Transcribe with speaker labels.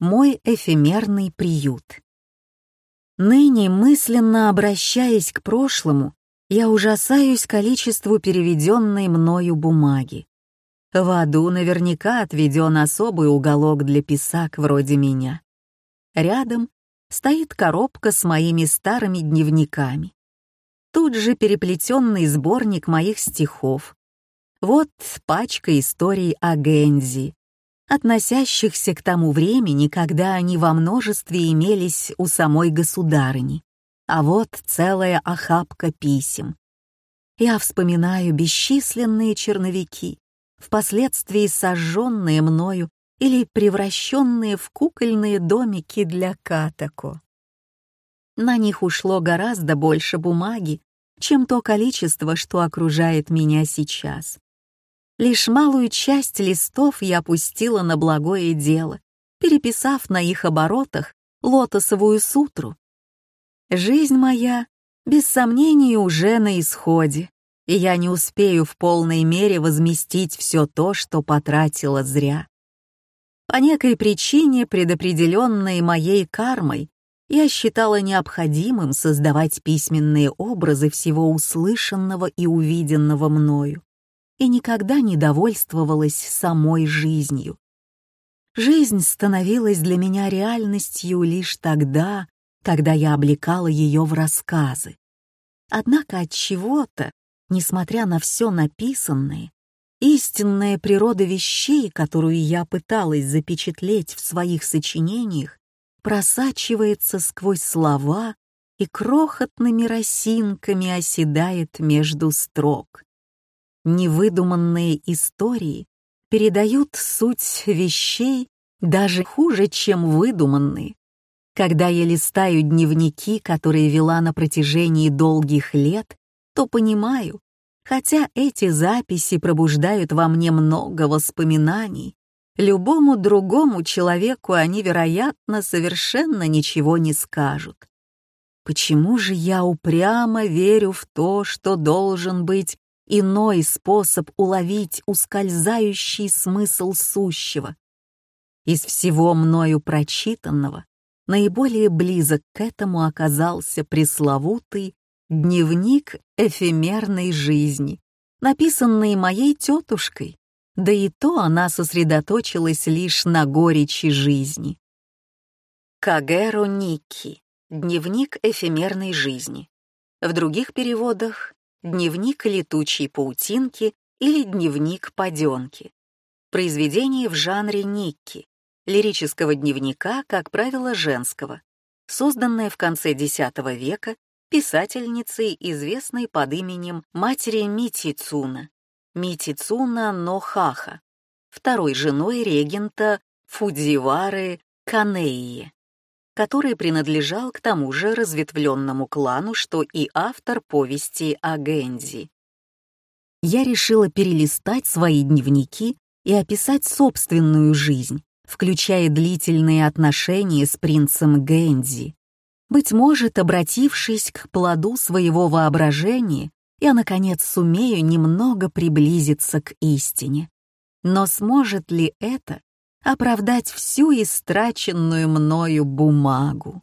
Speaker 1: Мой эфемерный приют. Ныне, мысленно обращаясь к прошлому, я ужасаюсь количеству переведенной мною бумаги. В аду наверняка отведен особый уголок для писак вроде меня. Рядом стоит коробка с моими старыми дневниками. Тут же переплетенный сборник моих стихов. Вот пачка историй о Гензи, относящихся к тому времени, когда они во множестве имелись у самой государыни. А вот целая охапка писем. Я вспоминаю бесчисленные черновики, впоследствии сожженные мною или превращенные в кукольные домики для Катако. На них ушло гораздо больше бумаги, чем то количество, что окружает меня сейчас. Лишь малую часть листов я пустила на благое дело, переписав на их оборотах лотосовую сутру. Жизнь моя, без сомнений, уже на исходе, и я не успею в полной мере возместить все то, что потратила зря. По некой причине, предопределенной моей кармой, я считала необходимым создавать письменные образы всего услышанного и увиденного мною и никогда не довольствовалась самой жизнью. Жизнь становилась для меня реальностью лишь тогда, когда я облекала ее в рассказы. Однако от чего-то, несмотря на все написанное, истинная природа вещей, которую я пыталась запечатлеть в своих сочинениях, просачивается сквозь слова и крохотными росинками оседает между строк. Невыдуманные истории передают суть вещей даже хуже, чем выдуманные. Когда я листаю дневники, которые вела на протяжении долгих лет, то понимаю, хотя эти записи пробуждают во мне много воспоминаний, любому другому человеку они, вероятно, совершенно ничего не скажут. Почему же я упрямо верю в то, что должен быть иной способ уловить ускользающий смысл сущего. Из всего мною прочитанного наиболее близок к этому оказался пресловутый дневник эфемерной жизни, написанный моей тетушкой, да и то она сосредоточилась лишь на горечи жизни. Кагеро Никки. Дневник эфемерной жизни. В других переводах дневник летучей паутинки или дневник паденки. Произведение в жанре Никки, лирического дневника, как правило, женского, созданное в конце X века писательницей, известной под именем матери Митицуна, Митицуна Нохаха, второй женой регента Фудзивары Канеи который принадлежал к тому же разветвленному клану, что и автор повести о Гэнзи. Я решила перелистать свои дневники и описать собственную жизнь, включая длительные отношения с принцем Гэнзи. Быть может, обратившись к плоду своего воображения, я, наконец, сумею немного приблизиться к истине. Но сможет ли это оправдать всю истраченную мною бумагу.